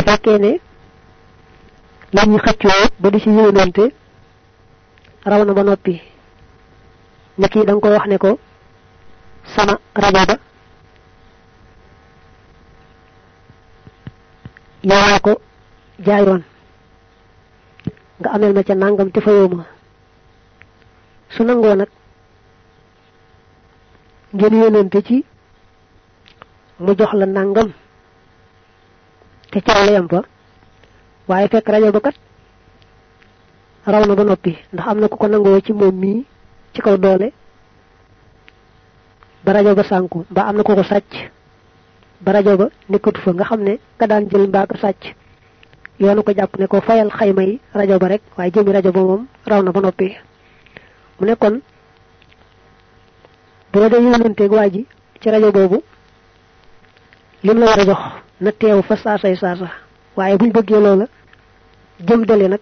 su fekkee ne la ñuy xëccoo ba di ci yéenante raw na ba noppi. Nit ki da nga koy wax ne ko sama rajo ba yowaa ko jaayoon. Nga amel ma ca nangam te fayoo ma. Su nangoo nag ngeen yónnante ci mu jox la nangam te ca la yam fa waaye fekk rajo ba kat raw na ba noppi. Ndax am na ko nangoo ci moom mii ci kaw doole ba rajo ba sànku mbaa am na ko ko sàcc ba rajo ba nekkatu fa. Nga xam ne ka daan jël mbaa ko sàcc. Yoonu ko jàpp ne ko fayal xayma yi ba rek waaye jëmi ba moom raw na ba noppi. Mu ne kon boo dee yónnanteeg ci rajo boobu lim la war a jox na teew fa saasay saasa waaye buñ bëggee loola jëm dale nag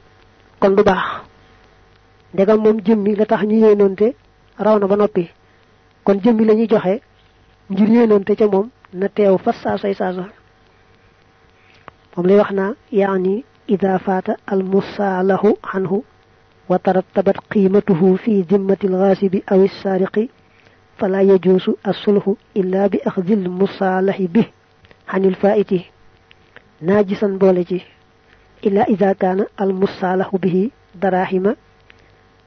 kon du baax ndegam moom jëmmi la tax ñu yéenonte raw na ba noppi kon jëmmi la ñuy joxe ngir yéenonte ca moom na teew fa saasay saasa moom lay wax naa yaani ida faata al musaalahu anhu wa tarattabat qiimatuhu fi dimmati alxaasibi aw alsaariqi fala yajuusu alsulhu illa bi axdi almusaalahi bih عن الفائت ناجسا بولجي إلا إذا كان المصالح به دراهم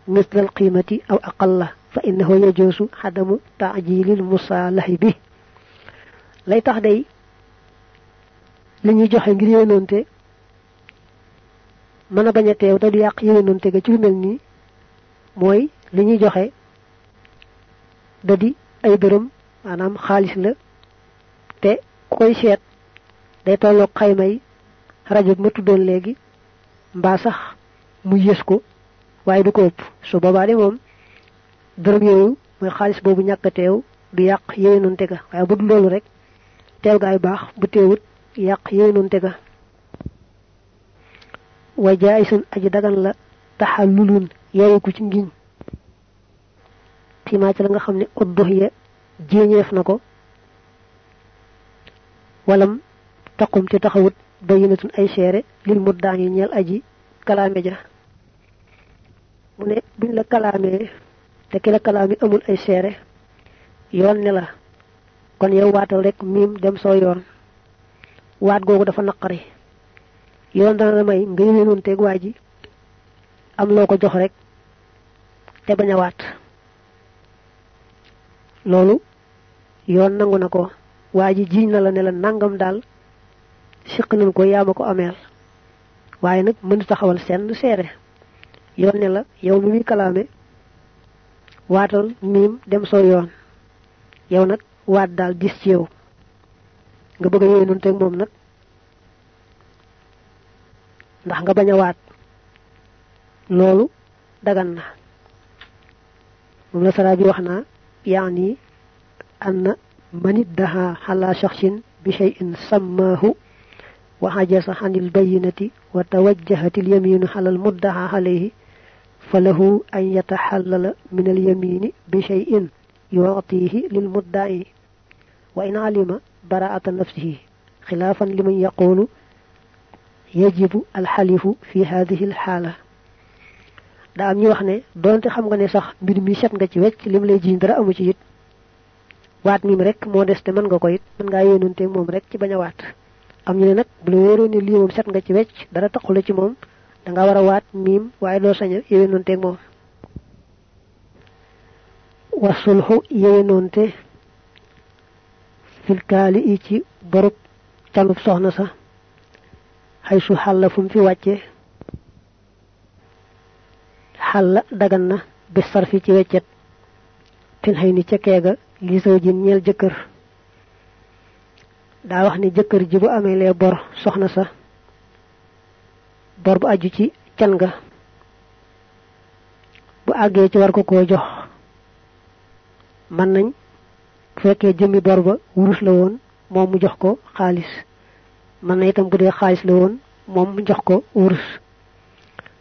مثل القيمة أو أقل فإنه يجوز عدم تعجيل المصالح به. لا تحدي لن يجوح إنجري ينونت من بنية تودي يقي ينونت جو ملني. موي لن يجوح ددي أي درم أنام خالص له koy seet. Day tolloog xaymay rajo bi ma tuddoon léegi mbaa sax mu yées ko waaye du ko ëpp. Su boobaa de moom dërëm mooy xaalis boobu ñàkk a teew du yàq yéenonte ga waaye bu dul loolu rek teew gaay baax bu teewut yàq yéenonte ga wa jaayisun aji dagan la taxallulun yeewiku ci ngiñ. Timaa ci la nga xam ne uddox ya jéeñeef na ko. Walam taqum te taxawut bayinatun ay seere lil muddaa ngi ñeel aji kalaame ja. Mu ne buñ la kalaamee te ki la kalaame amul ay seere yoon ne la. Kon yow waatal rek miim dem soo yoon. Waat googu dafa naqari. Yoon dana la may nga yéenoon teeg waa ji am loo ko jox rek te bañ a waat. Yoon nangu waa ji jiiñ na la ne la nangam daal siq nañ ko yaa ma ko ameel. Waaye nag mën taxawal seen seere. Yoon la yow mi muy kalaame waatal dem soo yoon. Yow nag waat daal dis ci yow. Nga bëgg ndax nga bañ a waat. Dagan na. Moom la sara bi wax naa yaani anna man iddaha ala shakhsin bi shay'in sammahu wa hajasa anil bayyinati wa tawajjahat al yaminu ala al muddaha alayhi falahu an yatahallala min al yamini bi shay'in yu'tihi lil mudda'i wa in alima bara'ata nafsihi khilafan liman yaqulu yajibu al halifu fi hadhihi al hala da am ñu wax ne donte xam nga ne sax mbir mi set nga ci wecc lim lay jiñ dara amu ci it waat mim rek moo des te mën nga ko it. Mën ngaa yéenante moom rek ci bañ a waat. Am ñu ne nag bu la wóoroo ne lii moom set nga ci wecc dara taxula ci moom da nga war a waat miim waaye doo sañ a yéenante moom. Wasulxu yéenonte fil kaali ci borub canub soxna sa xay su xàlla fu mu fi wàcce. Xàlla dagan na bis sarfi ci weccet. Fil xëy ni ca keega li soo jin ñeel jëkkër. Daa wax ni jëkkër ji bu amee lee bor soxna sa. Bor bu aju ci can bu àggee ci war ko koo jox. Mën nañ fekkee jëmmi bor ba wurus la woon moom mu jox ko xaalis. Mën na itam bu dee xaalis la woon moom mu jox ko wurus.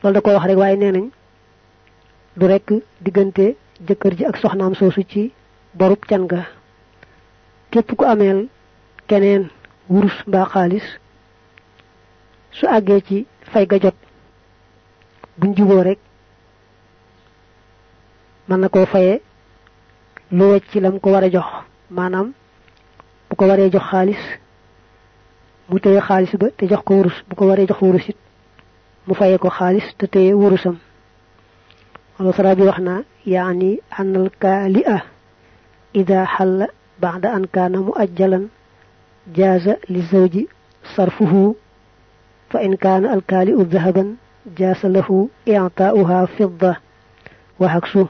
Loolu da ko wax rek waaye nee nañ du rek diggante jëkkër ji ak soxnaam soosu ci borub can ga. Képp ku ameel keneen wurus mbaa xaalis su àggee ci fay ga jot buñ juboo rek mën na koo faye lu wecc lam ko war a jox. Maanaam bu ko waree jox xaalis mu téye xaalis ba te jox ko wurus. Bu ko waree jox wurus it mu faye ko xaalis te téye wurusam. Wala bi wax yaani annal kaali'a ida xalla بعد أن كان مؤجلا جاز للزوج صرفه. فإن كان الكالئ ذهبا جاز له إعطاؤها فضة وعكسه.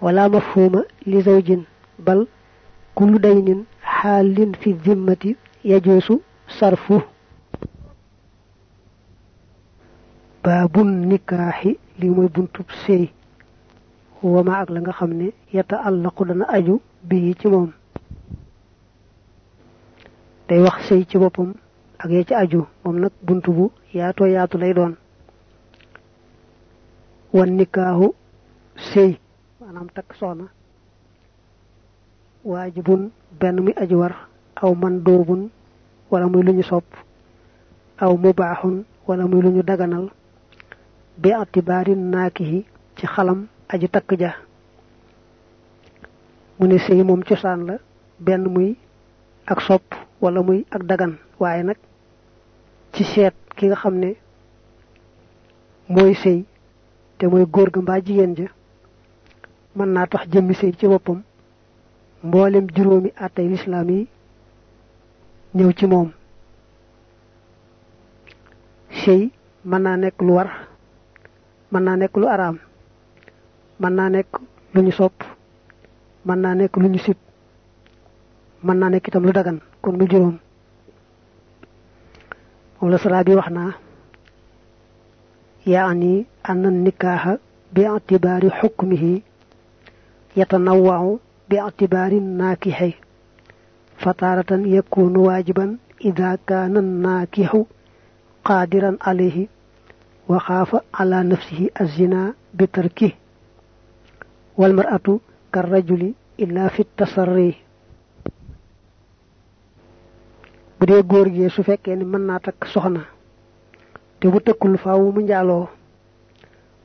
ولا مفهوم لزوج بل كل دين حال في الذمة يجوز صرفه. باب النكاح لمي بنتب wama ak la nga xamne yata Allah dana aju bi ci mom day wax sey ci boppam ak ye ci aju mom nak buntu bu ya yaatu lay doon. Wan nikahu sey manam takk soxna. Wajibun ben mi aju war aw man doobun wala muy luñu sop aw mubahun, wala muy luñu daganal bi atibarin nakihi, ci xalam aji takk ja. Mu ne sëy moom cosaan la benn muy ak sopp wala muy ak dagan. Waaye nag ci seet ki nga xam ne mooy sëy te mooy góor ga mbaa jigéen ja mën naa tax jëmmi sëy ci boppam mboolem juróomi àttay lislaam yi ñëw ci moom. Sëy mën naa nekk lu war mën naa nekk lu araam mën naa nekk lu ñu sopp mën naa nekk lu ñu sib mën naa itam lu dagan kon lu juróom moom la sala bi wax naa yaani anna nikaaha bi itibaari xukmihi yatanawau bi itibaari naakixi fataaratan yakunu waajiban ida kaana naakixu qaadiran alayhi wa xaafa ala nafsihi azina bi tarki walmaratu karrajuli illa fi tasarri. Bu dee góor gi su fekkee ni mën naa takk soxna te bu tëkkul faaw mu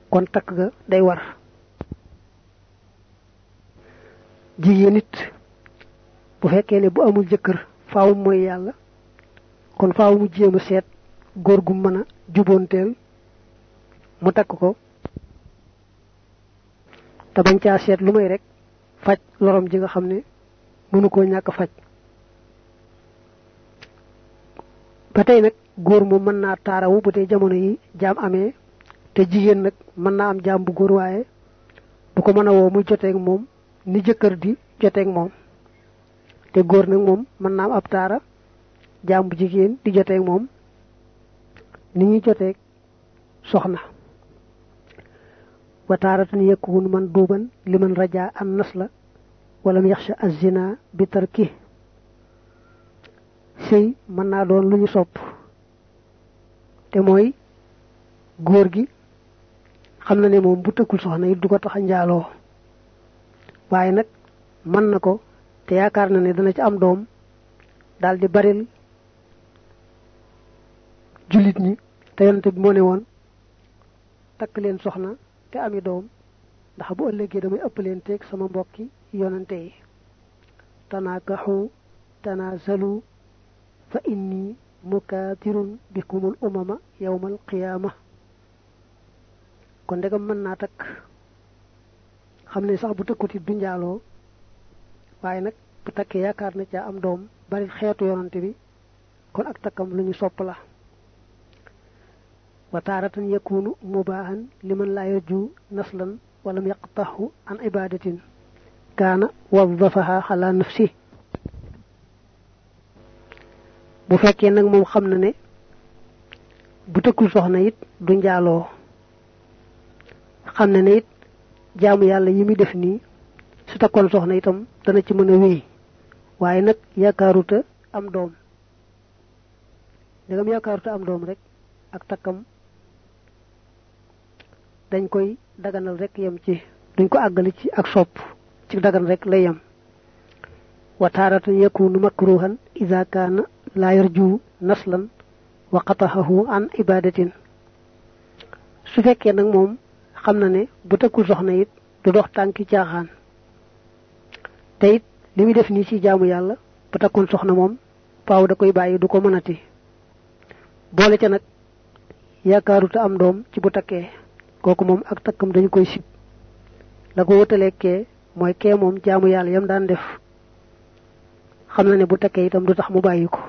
kon takk ga day war. Jigéen nit bu fekkee ne bu amul jëkkër faaw mooy yàlla kon faaw mu jéem a seet gu mën mu ko te bañ caa seet lu may rek faj lorom ji nga xam ne mënu koo ñàkk faj. Ba tey nag góor moom mën naa taarawu bu dee jamono yi jaam amee te jigéen nag mën naa am jaam bu góor waaye du ko mën a woo muy joteeg moom ni jëkkër di joteeg moom. Te góor nag moom mën naa am ab taara jaam bu jigéen di joteeg moom ni ñuy joteeg soxna duuban liman rajaa an nasla walam yaxsha az-zina bi tarki sëy mën naa doon lu ñu sopp. Te mooy góor gi xam na ne moom bu tëkkul soxna it du ko tax a njaaloo. Waaye nag mën na ko te yaakaar na te ami doom ndax bu ëllëgee damay ëpp leen teeg sama mbokki yonante yi. Tanaakaxu tanaasalu fa inni mukaatirun bikumul umama yawmal qiyaama kon ndegam mën naa takk. Xam ne sax bu tëkkuti du njaaloo. Waaye nag bu takkee yaakaar na caa am doom bari xeetu yonante bi kon ak takkam lu ñu sopp la taaratan yakunu mubaahan liman laa yarju naslan walam yaqtahu an ibadatin kaana wadafaha ala nafsi bu fekkee nag moom xam na ne bu tëkkul soxna it du njaaloo xam na ne it jaamu yàlla yi muy def nii su takkoon soxna itam dana ci mën a wéy waaye nag yaakaaruta am doom ndegam yaakaaruta am doom rek ak takkam dañ koy daganal rek yem ci duñ ko àggale ci ak sopp ci dagan rek lay yem. Wa taaratan yakunu makruhan ida kaana laa yarju naslan wa qatahahu an ibadatin. Su fekkee nag moom xam na ne bu tëkkul soxna it du dox tànki caaxaan. Te it li muy def nii ci jaamu yàlla bu takkoon soxna moom faaw da koy bàyyi du ko mënati. Boole ca nag yaakaaruta am doom ci bu takkee kooku moom ak takkam dañu koy sib. la ko wutalee kee mooy kee moom jaamu yàlla yam daan def. xam na ne bu takkee itam du tax mu bàyyi ko.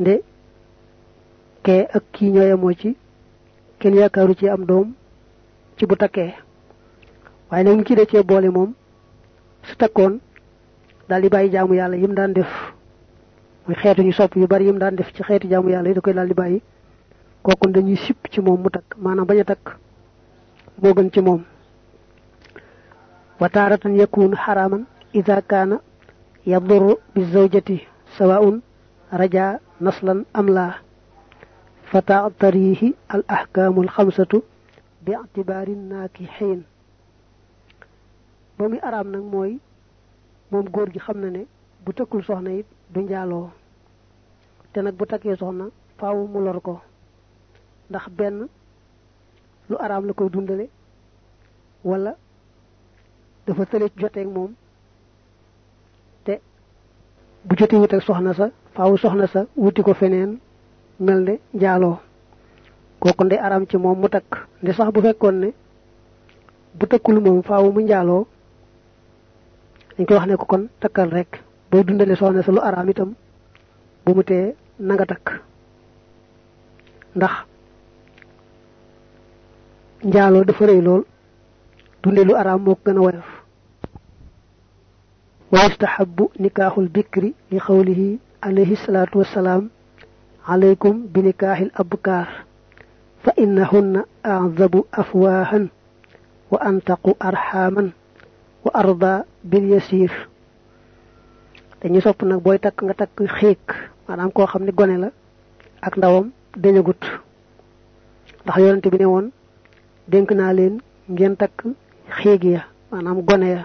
nde kee ak kii ñooyamoo ci kenn yaakaaru ci am doom ci bu takkee. waaye nag kii da cee boole moom su di jaamu yim daan def. muy xeetu ñu sopp yu bari yim daan def ci xeetu jaamu yàlla yi da koy di kooku dañuy sipp ci moom mu a takk. Moo gën ci moom. Wa taaratan yakunu xaraaman ida kaana yadurru bi zawjati sawaun raja naslan am laa. Fa taatarihi al ahkaamu al xamsatu bi ictibaari naaki xiin ba muy araam nag mooy moom góor gi xam na ne bu tëkkul soxna it du ko ndax benn lu araam la koy dundale wala dafa tële joteeg moom te bu jotee wut ak soxna sa faaw soxna sa wuti ko feneen mel ne njaaloo. Kooku ndey araam ci moom mu takk. Nde sax bu fekkoon ne bu tëkkul moom faaw mu njaaloo dañ koy wax ne ko kon takkal rek. Booy dundale soxna sa lu araam itam bu mu tee na nga takk. Ndax njaaloo dafa rëy lool dunde lu araam moo gën a woyof wa yustahabu nikaaxul bikri li xawlihi alayhi salaatu wassalaam innahunna azabu afwaahan wa antaqu arxaaman wa arda bil yasir dañu sopp nag booy takk nga takk xiik maanaam koo xam ne gone la ak ndawam dañagut ndax yonente bi ne woon dénk naa leen ngeen takk xiig ya maanaam gone ya.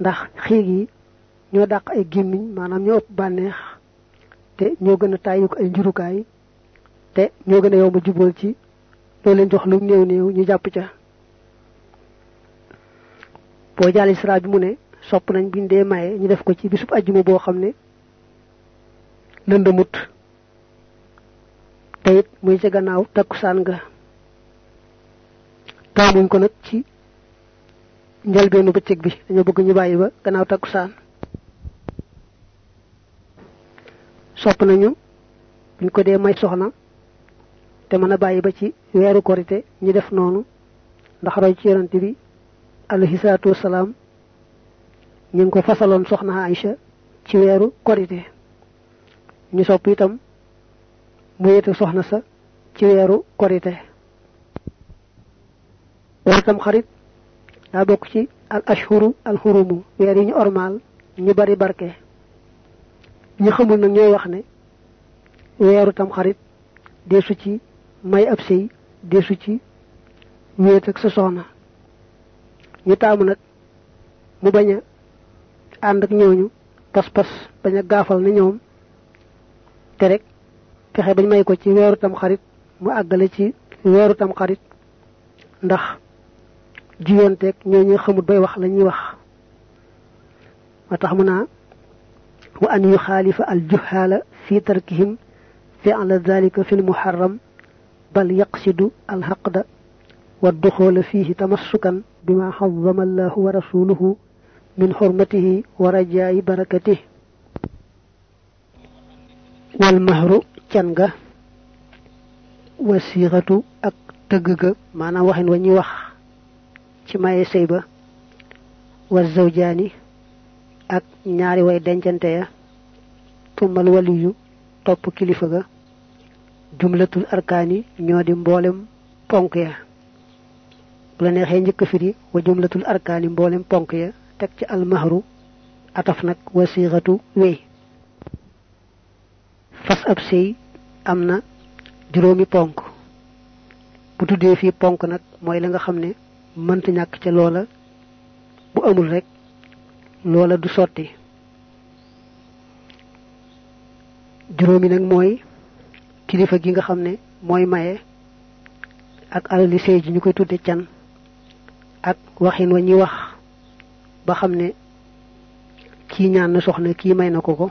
Ndax xiig yi ñoo dàq ay gémmiñ maanaam ñoo ëpp bànneex te ñoo gën a tàyyi ko ay njurukaay te ñoo gën a yomb jubal ci loo leen jox lu néew néew ñu jàpp ca. Boo isra bi mu ne sopp nañ biñ dee maye ñu def ko ci bisub ajjuma boo xam ne te it muy ca gannaaw takkusaan ga. Taamuñ ko nag ci njëlbeenu bëccëg bi. Dañoo bëgg ñu bàyyi ba gannaaw takkusaan. Sopp nañu buñ ko dee may soxna te mën a bàyyi ba ci weeru korite ñu def noonu. Ndax roy ci yonante bi alayhi salaatu wasalaam ñu ngi ko fasaloon soxna Aïcha ci weeru korite. Ñu sopp itam mu yete soxna sa ci weeru korite. Weeru tam xarit daa bokk ci al ashhuru al xurumu weer yi ñu ormaal ñu bari barke. Ñu xamul nag ñooy wax ne weeru tam xarit deesu ci may ab sëy deesu ci wéet ak sa soxna. Ñu taamu nag mu bañ a ànd ak ñooñu pas-pas bañ a gaafal na ñoom rek fexe bañ may ko ci weeru tam xarit mu àggale ci weeru tam xarit ndax jiyoonteeg ñooñu xamut bay wax la ñuy wax moo tax mu naa wa an yuxaalifa al juhaala fi tarkihim fi'la dhalika fi lmuharram bal yaqsidu al haqda wa duxoola fiihi tamassukan bima xazama allahu wa rasuluhu min xurmatihi wa can ga? Wasiixatu ak tëgg ga maanaam waxin wa ñuy wax ci maye sëy wa zawjaani ak ñaari way dencante ya tumal waliyu topp kilifa ga jumlatul arkaani ñoo di mboolem ponk ya. Bu la neexee njëkk firi wa jumlatul arkaani mboolem ponk ya teg ci almahru ataf nag wasiixatu wéy fas ab sëy am na juróomi ponk. Bu tuddee fii ponk nag mooy la nga xam ne mënta ñàkk ca loola. Bu amul rek loola du sotti. Juróomi nag mooy kilifa gi nga xam ne mooy maye ak alali sëy ji ñu koy tudde can ak waxin wa ñuy wax ba xam ne kii ñaan na soxna kii may na ko ko.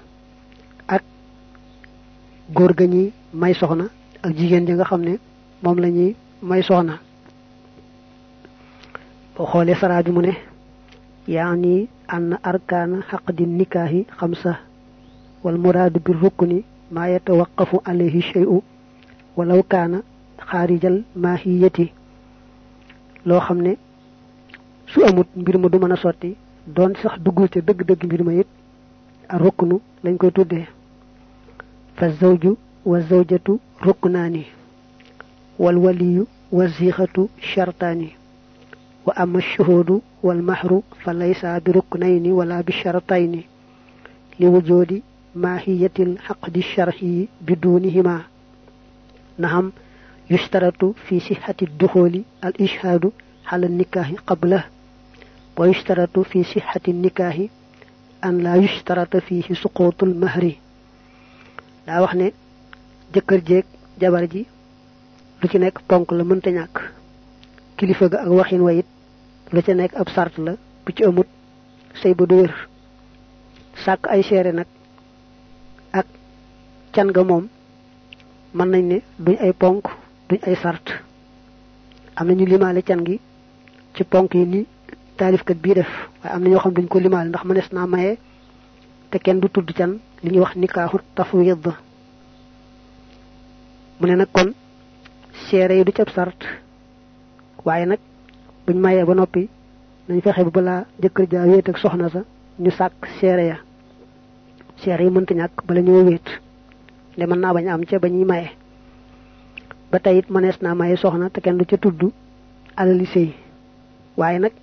Góor ga ñi may soxna ak jigéen ji nga xam ne moom la may soxna boo xoolee saraa bi mu ne yaani ann arkaana xaqdi nikaahi xamsa wal muraadu bi rukni maa yatawaqafu alayhi shay'u walaw kaana xaarijal maahiyati loo xam ne su amut mbir ma du mën a sotti doon sax duggul ca dëgg-dëgg mbir ma it a ruknu lañ koy tuddee fa zawju wa zawjatu ruknaani wal waliyu wa ziixatu shartaani wa ama shuhuudu wal mahru fa laysa bi ruknayni wala bi shartayni li wujoodi maahiyatil xaqdi sharxiyi bidunihima naham yushtaratu fi sixati duxooli al ishaadu xala nikaahi daa wax ne jëkkër jeeg jabar ji lu ci nekk ponk la mënta ñàkk. Kilifa ga ak waxin wa it lu ci nekk ab sart la bu ci amut sëy ba du wér. Sàkk ay seere nag ak can ga moom mën nañ ne duñ ay ponk duñ ay sart. Am na ñu limaale can gi ci ponk yi ni taalifkat bii def waaye am na ñoo xam duñ ko limaale ndax mënees naa maye te kenn du tudd can li ñuy wax nikaaxu tafwid. Mu ne nag kon seere yi du ci sart. Waaye nag buñ mayee ba noppi nañ fexe ba balaa jëkkër jaa wéet ak soxna sa ñu sàkk seere ya. Seere yi mënta ñàkk bala ñoo wéet. Nde mën naa bañ am ca ba ñuy maye. Ba tey it mënees naa maye soxna te kenn du ca tudd alali sëy. Waaye nag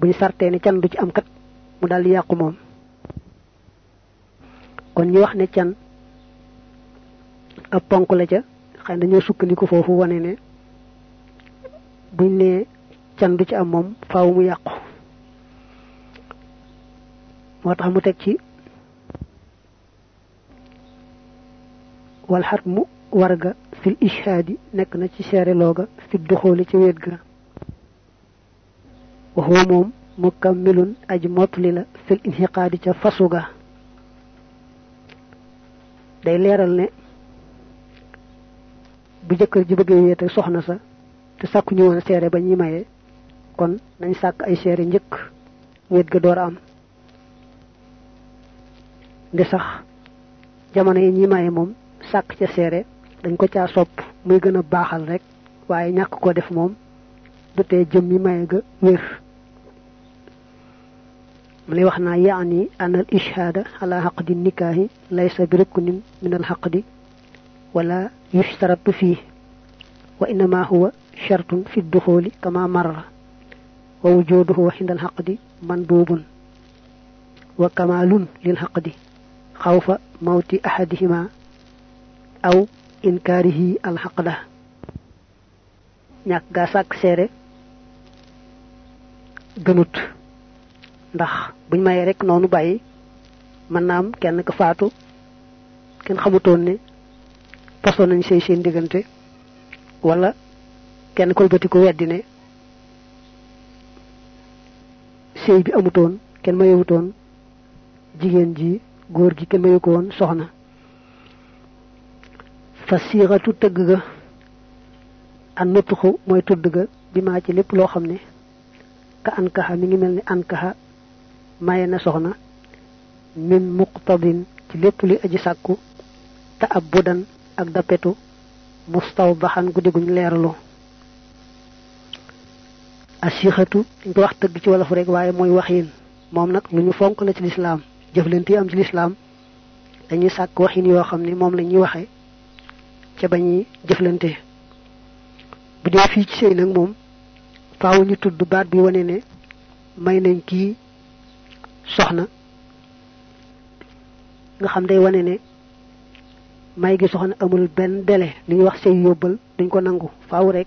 buñ sartee ne can du ci am kat mu daal di moom kon ñu wax ne can ab ponk la ca xëy dañoo sukkandiku foofu wane ne buñ ne can du ci am moom faaw mu yàqu. Moo tax mu teg ci wal xat mu war ga fil ishaadi nekk na ci seere looga fi duxooli ci wéet ga. Waxuwa moom mukammilun aji la fil inxiqaadi ca fasu ga day leeral ne bu jëkkër ji bëggee ak soxna sa te sàkku ñu woon seere ba ñuy maye kon nañ sàkk ay seere njëkk wet ga door a am. Ndi sax jamono yi ñuy maye moom sàkk ca seere dañ ko caa sopp muy gën a baaxal rek waaye ñàkk ko def moom du tee jëm yi maye ga wér. ملي وخنا يعني ان الاشهاد على عقد النكاه ليس بركن من الحقد ولا يشترط فيه وانما هو شرط في الدخول كما مر ووجوده عند الحقد مندوب وكمال للحقد خوف موت احدهما أو انكاره الحقد نياك غاساك سيري ndax buñ mayee rek noonu bàyyi mën naa am kenn ka faatu kenn xamutoon ne pasoon nañ sëy seen diggante wala kenn kolbati ko weddi ne sëy bi amutoon kenn mayewutoon jigéen ji góor gi kenn mayewu ko woon soxna. Fa siixatu an nuttuxu mooy tudd ga ka ankaxa mi ngi maye na soxna min muqtadin ci lépp li aji sàkku te ab budan ak dappetu mustawdaxan guddi guñ leeralu asixatu dañ ko wax tëgg ci wolof rek waaye mooy waxin moom nag lu ñu fonk la ci lislaam. Jëflante am ci lislaam. Dañuy sàkk waxin yoo xam ne moom la ñuy waxe ca ba ñuy jëflante. Bu fii ci sëy nag moom faaw ñu tudd baat bi wane ne may nañ kii soxna nga xam day wane ne may gi soxna amul benn délai. Li ñuy wax duñ ko nangu. Faaw rek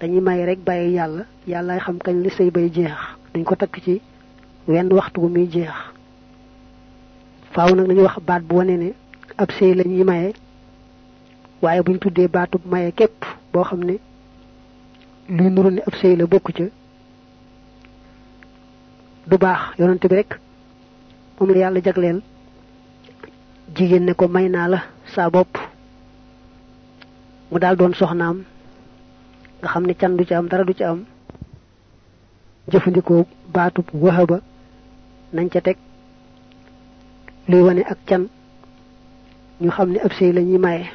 dañuy may rek bàyyi yàlla. Yàllaay xam kañ li sëy bay jeex. Duñ ko takk ci wenn waxtu bu muy jeex. Faaw nag dañuy wax baat bu wane ne ab sëy la ñuy maye. Waaye buñ maye képp nuru ab sëy la bokku du baax yonante bi rek moom la yàlla jagleel jigéen ne ko may naa la saa bopp mu daal doon soxnaam nga xam ne can du ci am dara du ci am jëfandikoo baatub wahaba nañ ca teg luy wane ak can ñu xam ne ab sëy la ñuy maye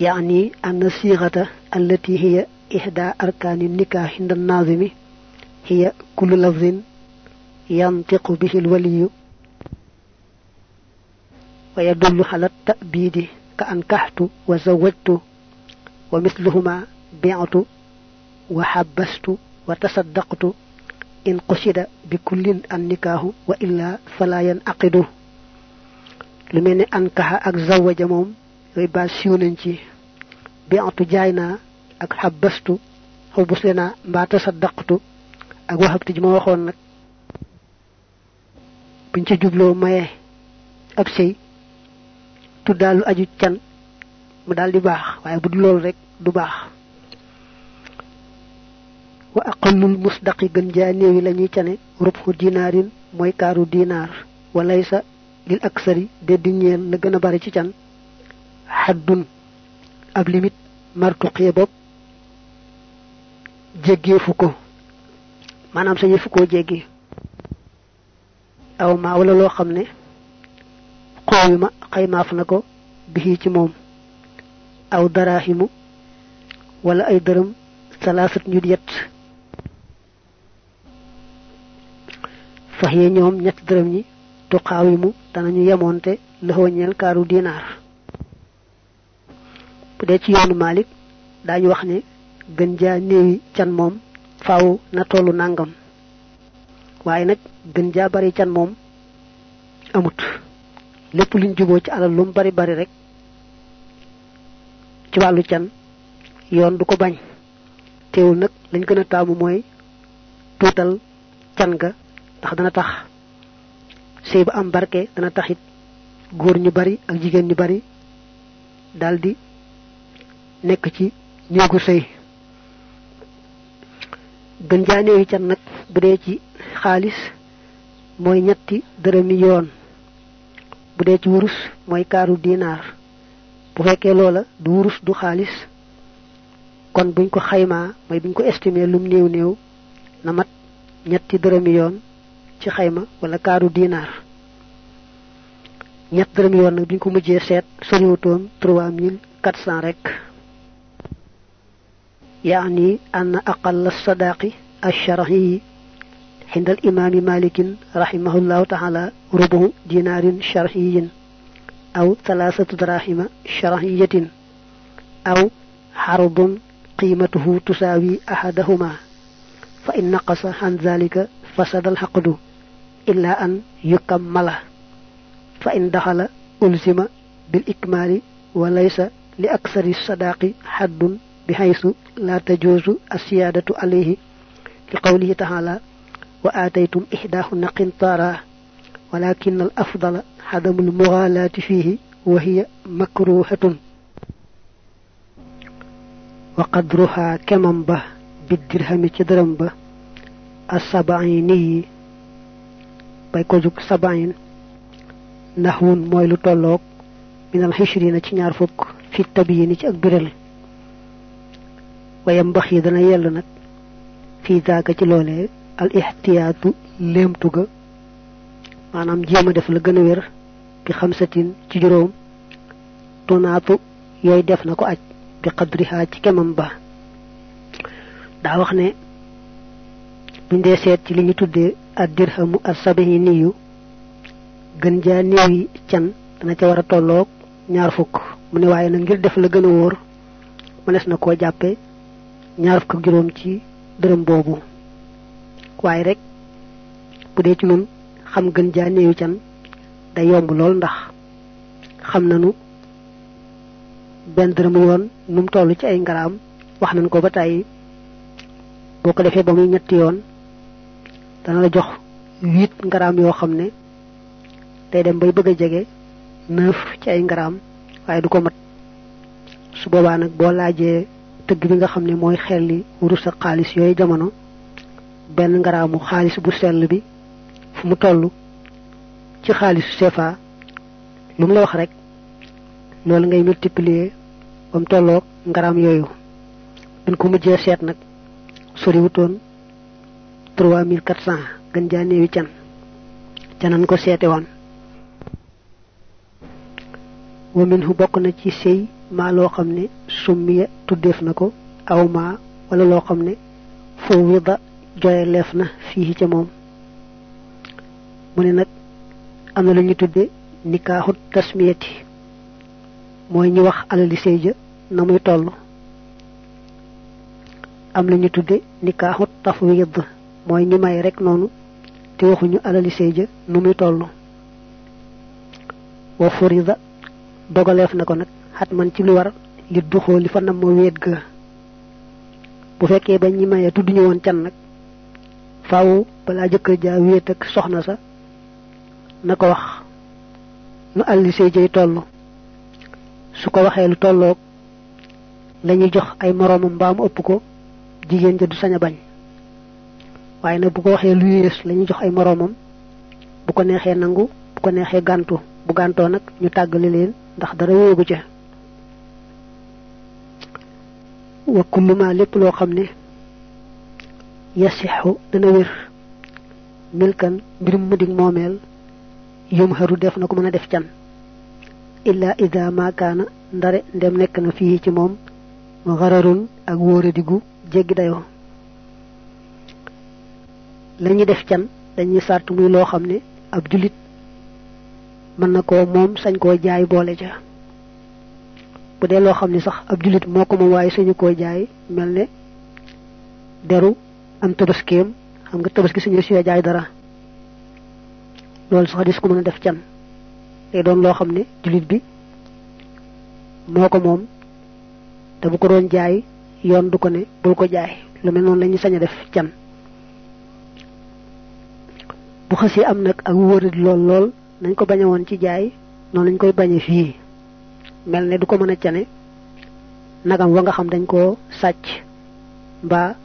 يعني أن الصيغة التي هي إحدى أركان النكاح عند الناظم هي كل لفظ ينطق به الولي ويدل على التأبيد كأنكحت وزوجت ومثلهما بعت وحبست وتصدقت إن قصد بكل النكاح وإلا فلا ينعقد. لمن أنكح أك زوج موم baat siiw nañ ci biatu jaay naa ak xabastu ak waxabtu ji ma waxoon nag. Buñ ci jubloo maye ab sëy tuddaal lu aju can mu daal di baax waaye bu du loolu rek du baax. Wa aqallul musdaqi gën jaa néew yi la ñuy cane rubxu dinaarin mooy kaaru dinaar. Walaysa lil aksari deddi ñeel la gën a bari ci can. Xaddun ab ko maanaam sañu fu koo jéggi. Aw loo xam ne xoowi ma xaymaaf na ko bii ci moom. Aw daraahimu wala ay dërëm salaasat ñu yet fax yee ñoom ñett dërëm ñi tuqaawimu danañu yemoonte lëxoo ñeel kaaru dinaar. Bu dee ci yoonu Malik daañu wax ne gën jaa néewi can moom faaw na tollu nangam. Waaye nag gën jaa bari can moom amut. Lépp luñ juboo ci alal lu bari bari rek ci wàllu can yoon du ko bañ. Teewul nag lañ gën a taamu mooy tuutal ga dana tax sëy ba am barke dana taxit góor ñu bari ak jigéen ñu bari daldi nekk ci néegu sëy gën jaa néewi can nag bu dee ci xaalis mooy ñetti dërëmi yoon. Bu dee ci wurus mooy kaaru dinaar. Bu fekkee loola du wurus du xaalis kon buñ ko xaymaa mooy buñ ko estimé lum néew néew na mat ñetti dërëmi yoon ci xayma wala kaaru dinaar. Ñett dërëmi yoon nag biñ ko mujjee seet soriwutoon trois mille quatre cent rek يعني أن أقل الصداق الشرعي عند الإمام مالك رحمه الله تعالى ربع دينار شرعي أو ثلاثة دراهم شرعية أو حرض قيمته تساوي أحدهما. فإن نقص عن ذلك فسد الحقد إلا أن يكمل. فإن دخل ألزم بالإكمال وليس لأكثر الصداق حد. بحيث لا تجوز السيادة عليه. لقوله تعالى وآتيتم إحداهن قنطارا ولكن الأفضل عدم المغالاة فيه وهي مكروهة. وقدرها كمن به بالدرهم كدرم به. السبعيني بيكوزك سبعين. نحون مويلو تولوك من الحشرين تنيار فوق في التبيين تأكبرل wayam bax yi dana yell nag fii zaaka ci loolee al ixtiyaatu léemtu ga maanaam jéem a def la gën a bi xamsatin ci juróom tunaatu yooyu def na ko bi qadriha ci kemam ba daa wax ne buñ dee seet ci li ñu ad dirhamu as sabihi niyu gën jaa néew yi dana a ñaar fukk mu ne waaye ngir def la gën a wóor na koo jàppe ñaar fukk ak juróom ci dërëm boobu. Waaye rek bu dee ci nun xam gën jaa néewu can day yomb lool ndax xam nanu benn dërëm yoon nu mu toll ci ay ngaraam wax nañ ko ba tàyyi boo ko defee ba muy ñetti yoon dana la jox huit ngaraam yoo xam ne day dem bay bëgg a neuf ci ay ngaraam waaye du ko mat. Su boobaa nag boo laajee tëgg bi nga xam ne mooy xelli wurus ak xaalis yooyu jamono benn ngaraamu xaalis bu sell bi fu mu toll ci xaalisu CFA lu mu la wax rek loolu ngay multiplier ba mu tolloog ngaraam yooyu. Buñ ko mujjee seet nag soriwutoon trois mille quatre gën jaa néewi can canan ko seete woon. Wa minhu bokk na ci sëy maa loo xam ne summiya tuddeef na aw maa wala loo xam ne foo wida joye leef na fii ca moom. Mu ne nag am na lu ñu tudde nikaaxut tasmiyati mooy ñi wax alali sëy ja na muy toll. Am la ñu tudde nikaaxut tafwid mooy ñu may rek noonu te waxuñu alali sëy ja nu wa furida dogaleef na ko xat man ci lu war li duxoo li fa nam ma wéet ga. Bu fekkee ba ñi maye tudd ñu woon can nag faaw balaa jëkkër jaa wéet ak soxna sa na ko wax nu alali sëy jay toll. Su ko waxee lu tolloog lañuy jox ay moroomam mbaam ëpp ko jigéen ja du sañ a bañ. Waaye nag bu ko waxee lu yées lañuy jox ay bu ko neexee nangu bu ko neexee gàntu bu nag ñu leen ndax dara ca wa kullu ma lépp loo xam ne yasixu dana wér. Milkan mbirum mu dig moomeel yum xaru def na ko mën a def illa ida maakaana ndare ndem nekk na fii ci moom xararun ak wóoradigu jéggi dayoo. Lañuy def can dañuy sàrt muy loo xam ne ab jullit mën na ko moom sañ koo jaay boole ca bu dee loo xam ne sax ab jullit moo ko moom waaye sañu koo jaay mel ne deru am tabaskeem xam nga tabaski suñu si jaay dara. Loolu sax dis ko mën a def can day doon loo xam ne jullit bi moo ko moom te bu ko doon jaay yoon du ko ne bul ko jaay. Lu mel noonu la ñu sañ a def can bu xësee am nag ak wóoradi lool lool nañ ko bañe woon ci jaay noonu lañ koy bañe fii mel ne du ko mën a nagam wa nga xam dañ koo sàcc mbaa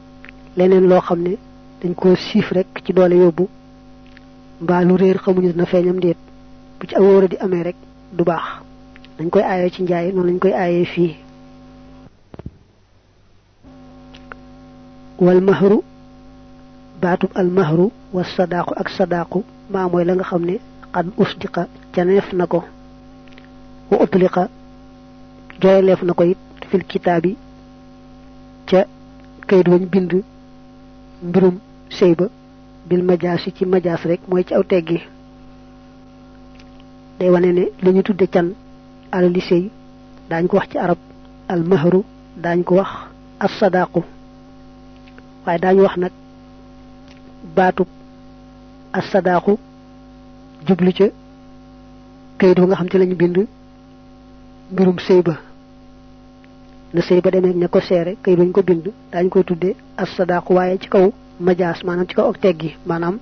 leneen loo xam ne dañ koo siif rek ci doole yóbbu mbaa lu réer xamuñu dina feeñam déet bu ci ak wóoradi amee rek du baax dañ koy aayee ci njaay noonu lañ koy aayee fii wal mahru baatub al mahru wa sadaqu ak sadaqu maa mooy la nga xam ne xad usdiqa caneef na ko wa utliqa jooyleef na ko it fil kitaabi ca kayit wañ bind mbirum sëy ba bil majaas yi ci majaas rek mooy ci aw teggi. Day wane ne li tudde can sëy daañ ko wax ci arab al mahru daañ ko wax as sadaqu. Waaye daañu wax nag baatub as sadaqu jublu ca kayit wa nga xam ci lañu bind mbirum sëy ba na sëy ba demee ña ko seere kayit wañ ko bind daañu koy tuddee as sadaqu waaye ci kaw majaas maanaam ci kaw ak teggi maanaam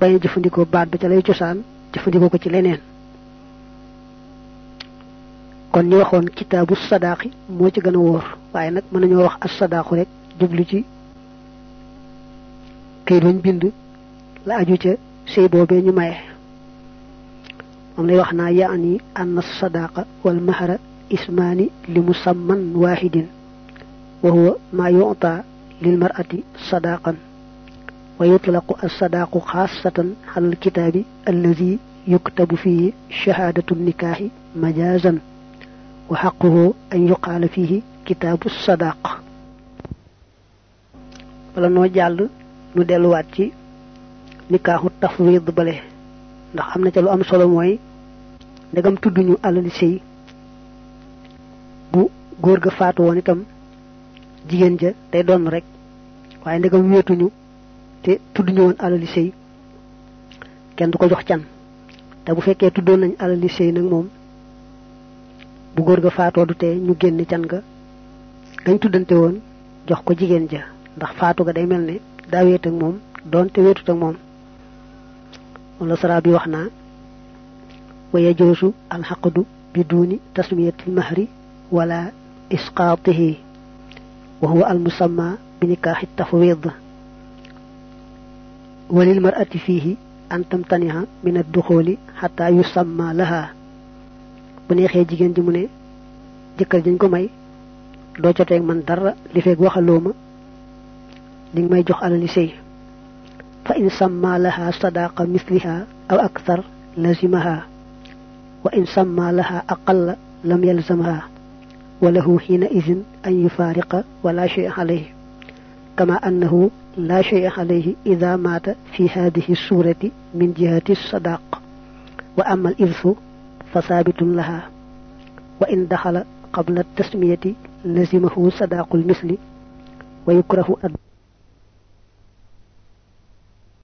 bañ a jëfandikoo baat ba ca lay cosaan jëfandikoo ko ci leneen. Kon ñu waxoon kitaabu sadaqi moo ci gën a wóor waaye nag mën nañoo wax as sadaqu rek jublu ci kayit wañ bind la aju ca sëy boobee ñu maye. Moom lay wax naa yaani ann sadaqa wal mahara ismaani li musamman waxidin wa huwa maa yuta lil mar'ati sadaqan wa yutlaqu as-sadaqu xaasatan xalal kitaabi allazi yuktabu fihi shahaadatu nikaaxi majaazan wa xaquhu an yuqaala fihi kitaabu sadaq. Wala noo jàll nu delluwaat ci nikaaxu tafwid bale ndax am na ca lu am solo mooy ndegam tudduñu alali sëy. bu góor ga faatu woon itam jigéen ja day doon rek waaye ndegam wéetuñu te tudd ñu woon ala sëy. Kenn du ko jox can. Te bu fekkee tuddoon nañ alali sëy nag moom bu góor ga faatoo du tee ñu génn can ga dañ tuddante woon jox ko jigéen ja. Ndax faatu ga day mel ne daa wéet ak moom doonte wéetut ak moom. Wala sara bi wax naa wa yajoosu alxaqdu bi tasmiyatil mahri wala إسقاطه وهو المسمى بنكاح التفويض. وللمرأة فيه أن تمتنع من الدخول حتى يسمى لها. بني خي جيجن دي موني جيكر جينكو ماي دو جوتيك مان دار لي فيك واخالوما دي ماي جوخ على لي فان سمى لها صداقه مثلها أو أكثر لزمها وان سمى لها أقل لم يلزمها وله حينئذ أن يفارق ولا شيء عليه كما أنه لا شيء عليه إذا مات في هذه السورة من جهة الصداق. وأما الإرث فثابت لها وإن دخل قبل التسمية لزمه صداق المثل ويكره